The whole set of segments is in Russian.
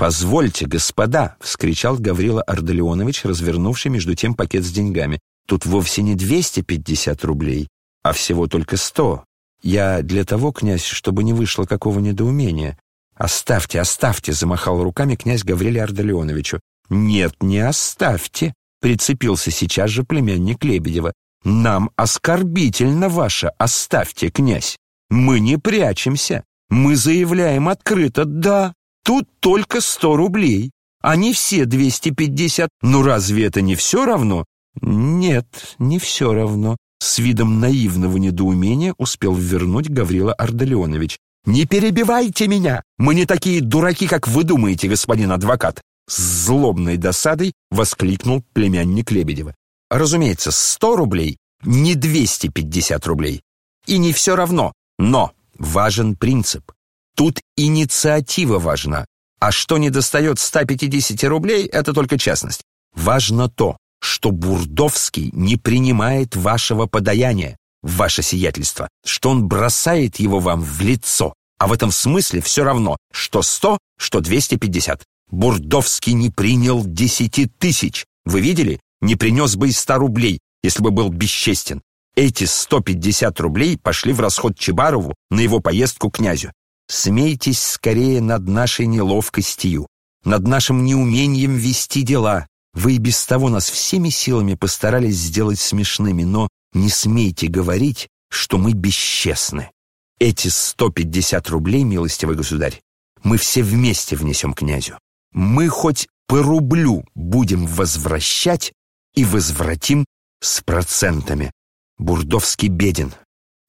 «Позвольте, господа!» — вскричал Гаврила Арделеонович, развернувший между тем пакет с деньгами. «Тут вовсе не 250 рублей, а всего только 100. Я для того, князь, чтобы не вышло какого недоумения. Оставьте, оставьте!» — замахал руками князь Гавриле Арделеоновичу. «Нет, не оставьте!» — прицепился сейчас же племянник Лебедева. «Нам оскорбительно ваше «оставьте, князь». Мы не прячемся. Мы заявляем открыто «да». Тут только сто рублей, а не все двести пятьдесят. Ну разве это не все равно? Нет, не все равно. С видом наивного недоумения успел вернуть Гаврила Ардалионович. «Не перебивайте меня! Мы не такие дураки, как вы думаете, господин адвокат!» С злобной досадой воскликнул племянник Лебедева. «Разумеется, сто рублей, не двести пятьдесят рублей. И не все равно, но важен принцип. Тут инициатива важна. А что не достает 150 рублей, это только частность. Важно то, что Бурдовский не принимает вашего подаяния, ваше сиятельство, что он бросает его вам в лицо. А в этом смысле все равно, что 100, что 250. Бурдовский не принял 10 тысяч. Вы видели? Не принес бы и 100 рублей, если бы был бесчестен. Эти 150 рублей пошли в расход Чебарову на его поездку к князю. Смейтесь скорее над нашей неловкостью, над нашим неумением вести дела. Вы и без того нас всеми силами постарались сделать смешными, но не смейте говорить, что мы бесчестны. Эти 150 рублей, милостивый государь, мы все вместе внесем князю. Мы хоть по рублю будем возвращать и возвратим с процентами. Бурдовский беден.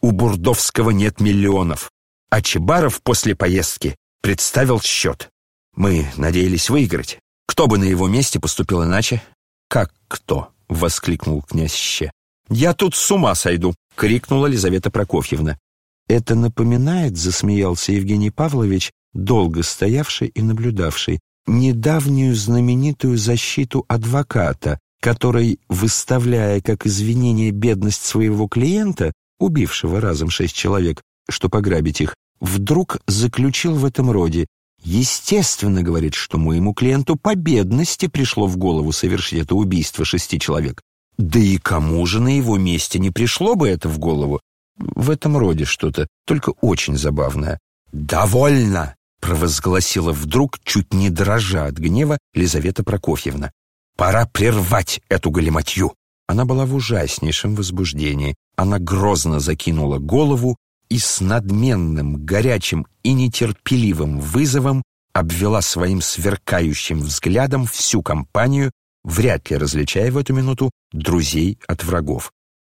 У Бурдовского нет миллионов. А Чебаров после поездки представил счет. Мы надеялись выиграть. Кто бы на его месте поступил иначе? «Как кто?» — воскликнул князь Ще. «Я тут с ума сойду!» — крикнула Лизавета Прокофьевна. «Это напоминает, — засмеялся Евгений Павлович, долго стоявший и наблюдавший, недавнюю знаменитую защиту адвоката, который, выставляя как извинение бедность своего клиента, убившего разом шесть человек, что пограбить их, вдруг заключил в этом роде. Естественно, говорит, что моему клиенту по бедности пришло в голову совершить это убийство шести человек. Да и кому же на его месте не пришло бы это в голову? В этом роде что-то, только очень забавное. «Довольно!» — провозгласила вдруг, чуть не дрожа от гнева, Лизавета Прокофьевна. «Пора прервать эту галиматью!» Она была в ужаснейшем возбуждении. Она грозно закинула голову и с надменным, горячим и нетерпеливым вызовом обвела своим сверкающим взглядом всю компанию, вряд ли различая в эту минуту друзей от врагов.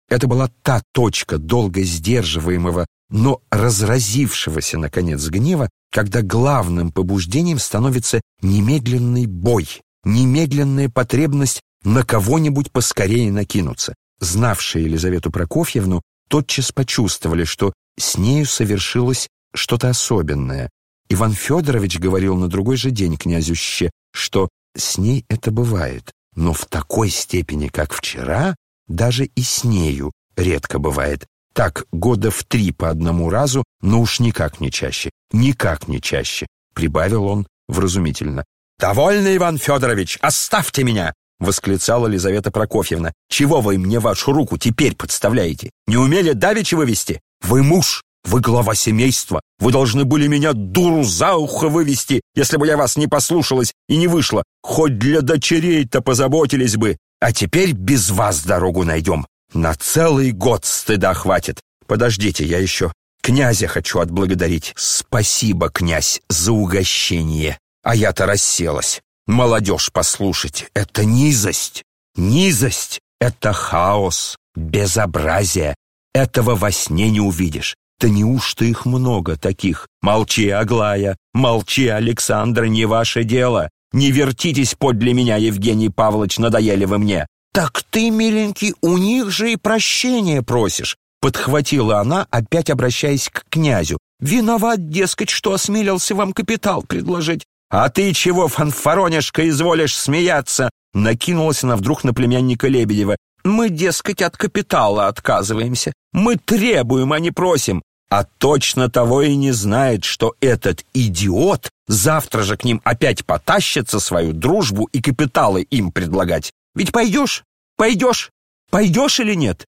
Это была та точка долго сдерживаемого, но разразившегося, наконец, гнева, когда главным побуждением становится немедленный бой, немедленная потребность на кого-нибудь поскорее накинуться. Знавшие Елизавету Прокофьевну тотчас почувствовали, что с нею совершилось что-то особенное. Иван Федорович говорил на другой же день князю Ще, что с ней это бывает, но в такой степени, как вчера, даже и с нею редко бывает. Так, года в три по одному разу, но уж никак не чаще, никак не чаще, прибавил он вразумительно. «Довольно, Иван Федорович, оставьте меня!» — восклицала Лизавета Прокофьевна. «Чего вы мне вашу руку теперь подставляете? Не умели давеча вывести? Вы муж, вы глава семейства. Вы должны были меня дуру за ухо вывести, если бы я вас не послушалась и не вышла. Хоть для дочерей-то позаботились бы. А теперь без вас дорогу найдем. На целый год стыда хватит. Подождите, я еще князя хочу отблагодарить. Спасибо, князь, за угощение. А я-то расселась. Молодежь, послушайте, это низость. Низость — это хаос, безобразие. Этого во сне не увидишь. Да неужто их много таких? Молчи, Аглая, молчи, Александра, не ваше дело. Не вертитесь подле меня, Евгений Павлович, надоели вы мне. Так ты, миленький, у них же и прощения просишь. Подхватила она, опять обращаясь к князю. Виноват, дескать, что осмелился вам капитал предложить. «А ты чего, фанфаронишка, изволишь смеяться?» Накинулась она вдруг на племянника Лебедева. «Мы, дескать, от капитала отказываемся. Мы требуем, а не просим. а точно того и не знает, что этот идиот завтра же к ним опять потащится свою дружбу и капиталы им предлагать. Ведь пойдешь? Пойдешь? Пойдешь или нет?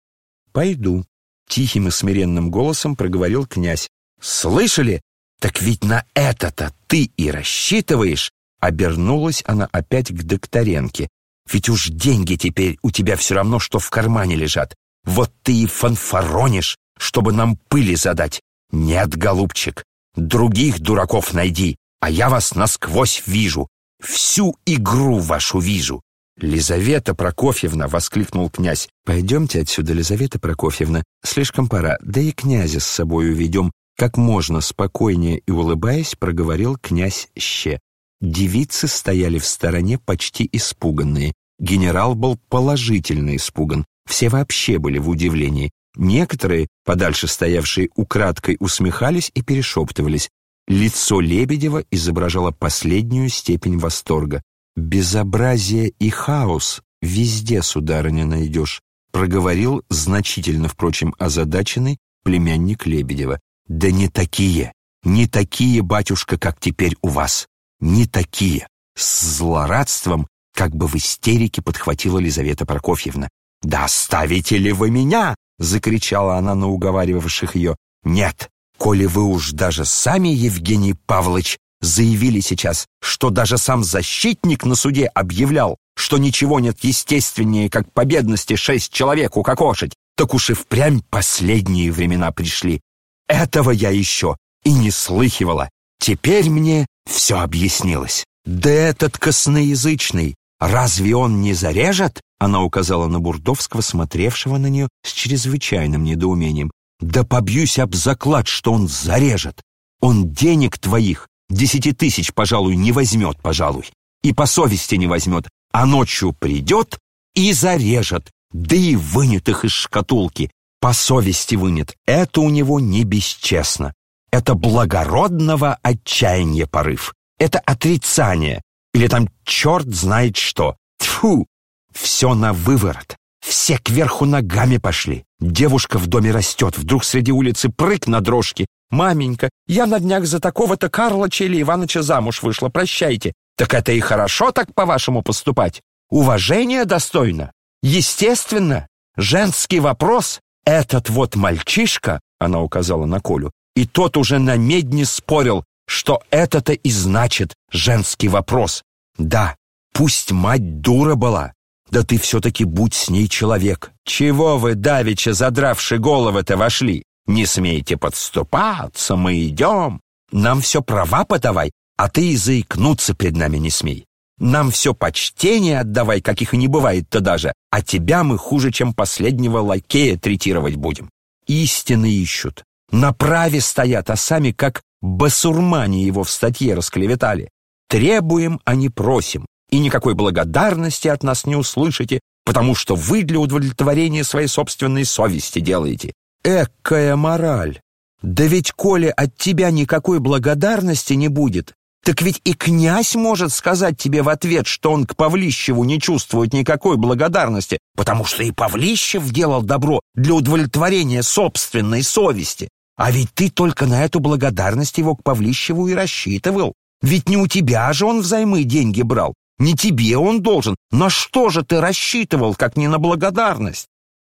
Пойду. Тихим и смиренным голосом проговорил князь. Слышали? Так ведь на это-то ты и рассчитываешь. Обернулась она опять к Докторенке. Ведь уж деньги теперь у тебя все равно, что в кармане лежат. Вот ты и фанфаронишь, чтобы нам пыли задать. Нет, голубчик, других дураков найди, а я вас насквозь вижу. Всю игру вашу вижу. «Лизавета Прокофьевна!» — воскликнул князь. «Пойдемте отсюда, Лизавета Прокофьевна. Слишком пора. Да и князя с собой уведем». Как можно спокойнее и улыбаясь, проговорил князь Ще. Девицы стояли в стороне почти испуганные. Генерал был положительно испуган. Все вообще были в удивлении. Некоторые, подальше стоявшие украдкой, усмехались и перешептывались. Лицо Лебедева изображало последнюю степень восторга. «Безобразие и хаос везде, сударыня, найдешь», проговорил значительно, впрочем, озадаченный племянник Лебедева. «Да не такие, не такие, батюшка, как теперь у вас, не такие». С злорадством, как бы в истерике, подхватила Лизавета Прокофьевна. «Да оставите ли вы меня?» — закричала она на уговаривавших ее. «Нет, коли вы уж даже сами, Евгений Павлович, заявили сейчас, что даже сам защитник на суде объявлял, что ничего нет естественнее, как по бедности шесть человек укокошить, так уж и впрямь последние времена пришли. Этого я еще и не слыхивала. Теперь мне все объяснилось. Да этот косноязычный, разве он не зарежет? Она указала на Бурдовского, смотревшего на нее с чрезвычайным недоумением. Да побьюсь об заклад, что он зарежет. Он денег твоих Десяти тысяч, пожалуй, не возьмет, пожалуй. И по совести не возьмет. А ночью придет и зарежет. Да и вынет их из шкатулки. По совести вынет. Это у него не бесчестно. Это благородного отчаяния порыв. Это отрицание. Или там черт знает что. Тьфу! Все на выворот. Все кверху ногами пошли. Девушка в доме растет, вдруг среди улицы прыг на дрожке. «Маменька, я на днях за такого-то Карлоча или Иваныча замуж вышла, прощайте». «Так это и хорошо так, по-вашему, поступать. Уважение достойно. Естественно. Женский вопрос. Этот вот мальчишка, она указала на Колю, и тот уже на медне спорил, что это-то и значит женский вопрос. Да, пусть мать дура была, да ты все-таки будь с ней человек. Чего вы, давеча, задравши головы-то, вошли? Не смейте подступаться, мы идем. Нам все права подавай, а ты и заикнуться пред нами не смей. Нам все почтение отдавай, каких и не бывает-то даже, а тебя мы хуже, чем последнего лакея третировать будем. Истины ищут, на праве стоят, а сами как басурмане его в статье расклеветали. Требуем, а не просим, и никакой благодарности от нас не услышите, потому что вы для удовлетворения своей собственной совести делаете. Экая мораль! Да ведь, коли от тебя никакой благодарности не будет, так ведь и князь может сказать тебе в ответ, что он к Павлищеву не чувствует никакой благодарности, потому что и Павлищев делал добро для удовлетворения собственной совести. А ведь ты только на эту благодарность его к Павлищеву и рассчитывал. Ведь не у тебя же он взаймы деньги брал, не тебе он должен. На что же ты рассчитывал, как не на благодарность?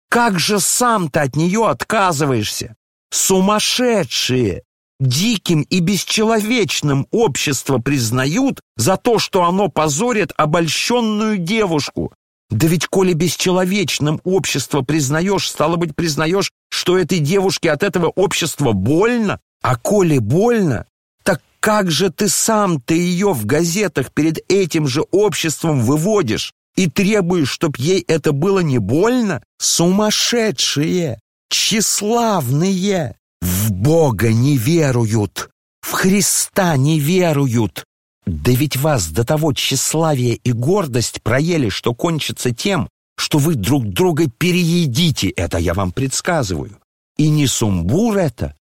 Как же сам ты от нее отказываешься? Сумасшедшие! Диким и бесчеловечным общество признают за то, что оно позорит обольщенную девушку. Да ведь коли бесчеловечным общество признаешь, стало быть, признаешь, что этой девушке от этого общества больно, а коли больно, как же ты сам-то ее в газетах перед этим же обществом выводишь и требуешь, чтоб ей это было не больно? Сумасшедшие, тщеславные, Бога не веруют, в Христа не веруют. Да ведь вас до того тщеславие и гордость проели, что кончится тем, что вы друг друга переедите, это я вам предсказываю. И не сумбур это,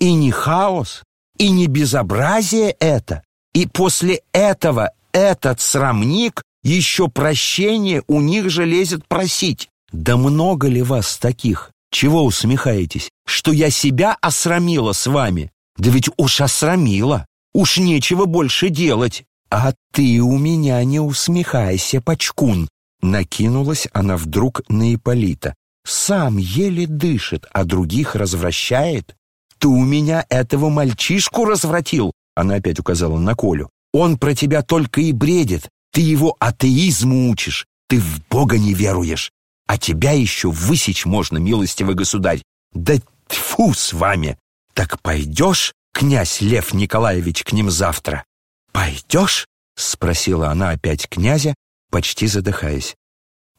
и не хаос, и не безобразие это. И после этого этот срамник еще прощение у них же лезет просить. Да много ли вас таких? Чего усмехаетесь? Что я себя осрамила с вами? Да ведь уж осрамила. Уж нечего больше делать. А ты у меня не усмехайся, Пачкун. Накинулась она вдруг на Ипполита. Сам еле дышит, а других развращает. Ты у меня этого мальчишку развратил. Она опять указала на Колю. Он про тебя только и бредит. Ты его атеизму учишь. Ты в Бога не веруешь. А тебя еще высечь можно, милостивый государь. Да тьфу с вами! Так пойдешь, князь Лев Николаевич, к ним завтра? Пойдешь? Спросила она опять князя, почти задыхаясь.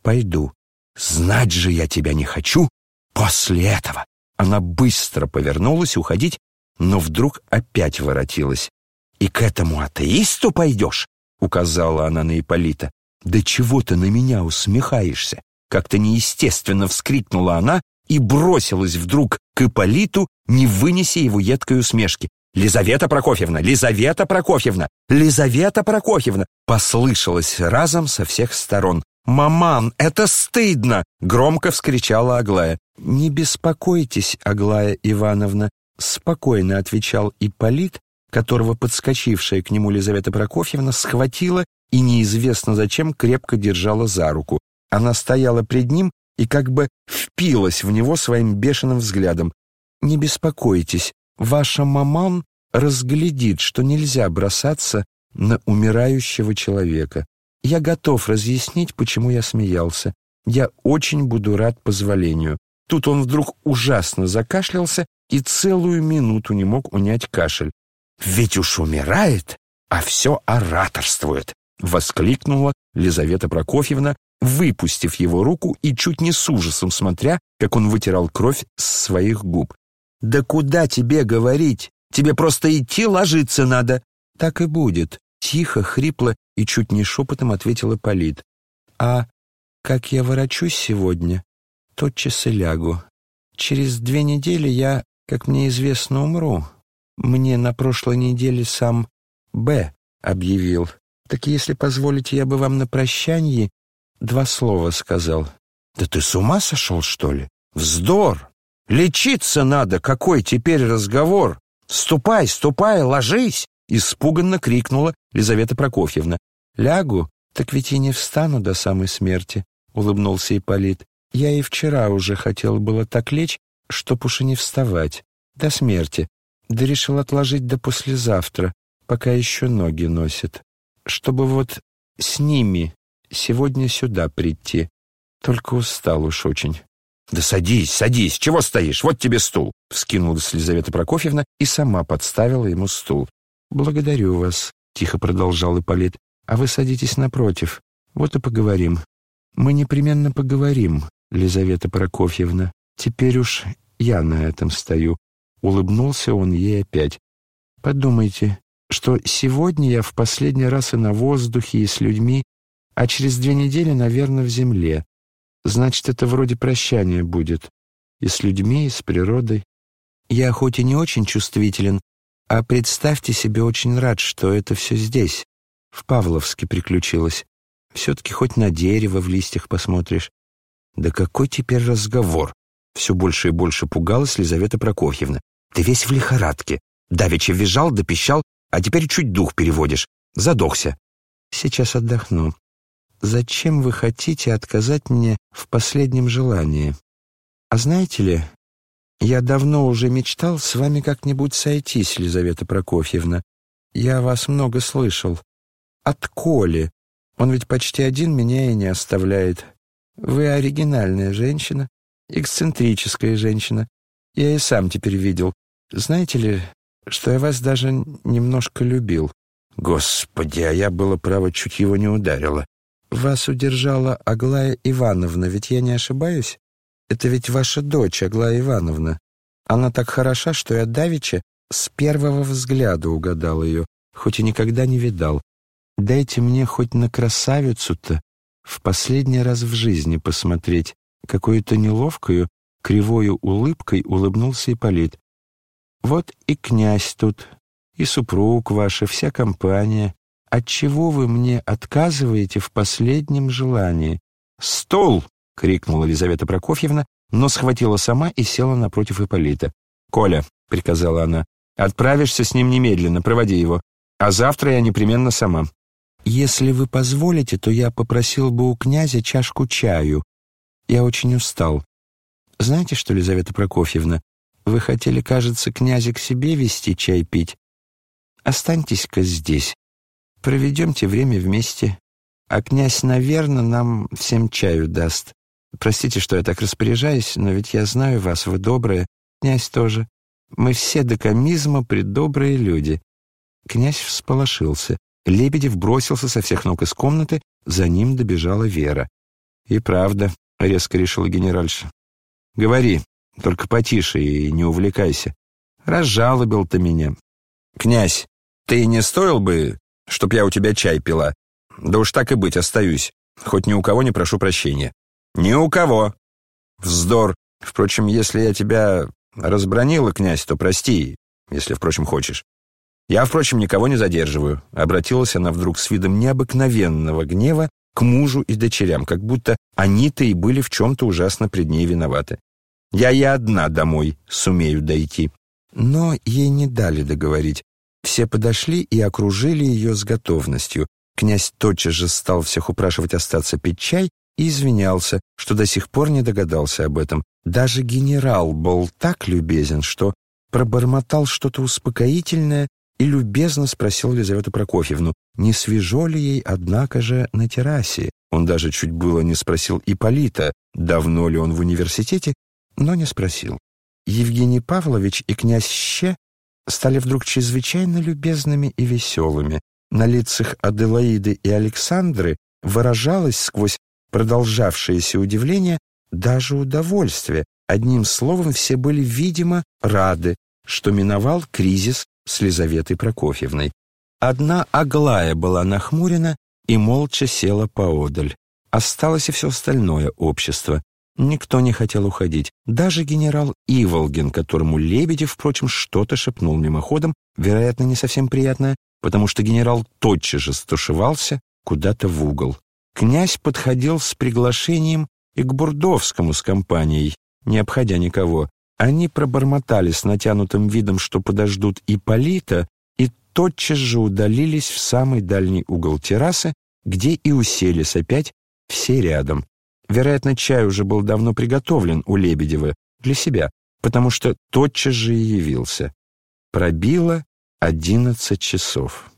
Пойду. Знать же я тебя не хочу после этого. Она быстро повернулась уходить, но вдруг опять воротилась. «И к этому атеисту пойдешь?» — указала она на Ипполита. «Да чего ты на меня усмехаешься? Как-то неестественно вскрикнула она и бросилась вдруг к Ипполиту, не вынеся его едкой усмешки. «Лизавета Прокофьевна! Лизавета Прокофьевна! Лизавета Прокофьевна!» Послышалось разом со всех сторон. «Маман, это стыдно!» — громко вскричала Аглая. «Не беспокойтесь, Аглая Ивановна», — спокойно отвечал Ипполит, которого подскочившая к нему Лизавета Прокофьевна схватила и неизвестно зачем крепко держала за руку. Она стояла пред ним и как бы впилась в него своим бешеным взглядом. «Не беспокойтесь, ваша маман разглядит, что нельзя бросаться на умирающего человека. Я готов разъяснить, почему я смеялся. Я очень буду рад позволению». Тут он вдруг ужасно закашлялся и целую минуту не мог унять кашель. «Ведь уж умирает, а все ораторствует!» — воскликнула Лизавета Прокофьевна, выпустив его руку и чуть не с ужасом смотря, как он вытирал кровь с своих губ. «Да куда тебе говорить? Тебе просто идти ложиться надо!» «Так и будет», — тихо, хрипло и чуть не шепотом ответила Полит. «А как я ворочусь сегодня, тотчас и лягу. Через две недели я, как мне известно, умру. Мне на прошлой неделе сам Б объявил. Так если позволите, я бы вам на прощанье два слова сказал. «Да ты с ума сошел, что ли? Вздор! Лечиться надо! Какой теперь разговор? Ступай, ступай, ложись!» Испуганно крикнула Лизавета Прокофьевна. «Лягу, так ведь и не встану до самой смерти», — улыбнулся Ипполит. «Я и вчера уже хотел было так лечь, чтоб уж и не вставать. До смерти. Да решил отложить до послезавтра, пока еще ноги носит. Чтобы вот с ними сегодня сюда прийти. Только устал уж очень». «Да садись, садись! Чего стоишь? Вот тебе стул!» Вскинулась Елизавета Прокофьевна и сама подставила ему стул. «Благодарю вас», — тихо продолжал Ипполит. «А вы садитесь напротив. Вот и поговорим. Мы непременно поговорим, Лизавета Прокофьевна. Теперь уж я на этом стою». Улыбнулся он ей опять. «Подумайте, что сегодня я в последний раз и на воздухе, и с людьми, а через две недели, наверное, в земле. Значит, это вроде прощания будет. И с людьми, и с природой. Я хоть и не очень чувствителен, а представьте себе, очень рад, что это все здесь, в Павловске приключилось. Все-таки хоть на дерево в листьях посмотришь. Да какой теперь разговор? Все больше и больше пугалась Лизавета Прокофьевна. Ты весь в лихорадке. Давеча визжал да пищал, а теперь чуть дух переводишь. Задохся. Сейчас отдохну. Зачем вы хотите отказать мне в последнем желании? А знаете ли, я давно уже мечтал с вами как-нибудь сойтись, Елизавета Прокофьевна. Я вас много слышал. От Коли. Он ведь почти один меня и не оставляет. Вы оригинальная женщина, эксцентрическая женщина. Я и сам теперь видел. Знаете ли, что я вас даже немножко любил. Господи, а я было право чуть его не ударила. Вас удержала Аглая Ивановна, ведь я не ошибаюсь? Это ведь ваша дочь, Аглая Ивановна. Она так хороша, что я давеча с первого взгляда угадал ее, хоть и никогда не видал. Дайте мне хоть на красавицу-то в последний раз в жизни посмотреть. Какой-то неловкою, кривою улыбкой улыбнулся Ипполит. Вот и князь тут, и супруг ваш, и вся компания. Отчего вы мне отказываете в последнем желании? «Стол!» — крикнула Елизавета Прокофьевна, но схватила сама и села напротив Ипполита. «Коля», — приказала она, — «отправишься с ним немедленно, проводи его, а завтра я непременно сама». «Если вы позволите, то я попросил бы у князя чашку чаю. Я очень устал. Знаете что, Лизавета Прокофьевна, вы хотели, кажется, князя к себе вести чай пить. Останьтесь-ка здесь. Проведемте время вместе. А князь, наверное, нам всем чаю даст. Простите, что я так распоряжаюсь, но ведь я знаю вас, вы добрые, князь тоже. Мы все до комизма предобрые люди». Князь всполошился. Лебедев бросился со всех ног из комнаты, за ним добежала Вера. «И правда», — резко решила генеральша. «Говори, только потише и не увлекайся. Разжалобил ты меня. Князь, ты не стоил бы, чтоб я у тебя чай пила? Да уж так и быть, остаюсь. Хоть ни у кого не прошу прощения. Ни у кого. Вздор. Впрочем, если я тебя разбронила, князь, то прости, если, впрочем, хочешь. Я, впрочем, никого не задерживаю. Обратилась она вдруг с видом необыкновенного гнева к мужу и дочерям, как будто они-то и были в чем-то ужасно пред ней виноваты. Я и одна домой сумею дойти. Но ей не дали договорить. Все подошли и окружили ее с готовностью. Князь тотчас же стал всех упрашивать остаться пить чай и извинялся, что до сих пор не догадался об этом. Даже генерал был так любезен, что пробормотал что-то успокоительное и любезно спросил Лизавету Прокофьевну, не свежо ли ей, однако же, на террасе. Он даже чуть было не спросил Ипполита, давно ли он в университете, но не спросил. Евгений Павлович и князь Ще стали вдруг чрезвычайно любезными и веселыми. На лицах Аделаиды и Александры выражалось сквозь продолжавшееся удивление даже удовольствие. Одним словом, все были, видимо, рады, что миновал кризис с Лизаветой Прокофьевной. Одна Аглая была нахмурена и молча села поодаль. Осталось и все остальное общество. Никто не хотел уходить. Даже генерал Иволгин, которому Лебедев, впрочем, что-то шепнул мимоходом, вероятно, не совсем приятное, потому что генерал тотчас же стушевался куда-то в угол. Князь подходил с приглашением и к Бурдовскому с компанией, не обходя никого. Они пробормотали с натянутым видом, что подождут Ипполита, и тотчас же удалились в самый дальний угол террасы, где и уселись опять все рядом. Вероятно, чай уже был давно приготовлен у Лебедева для себя, потому что тотчас же и явился. Пробило одиннадцать часов.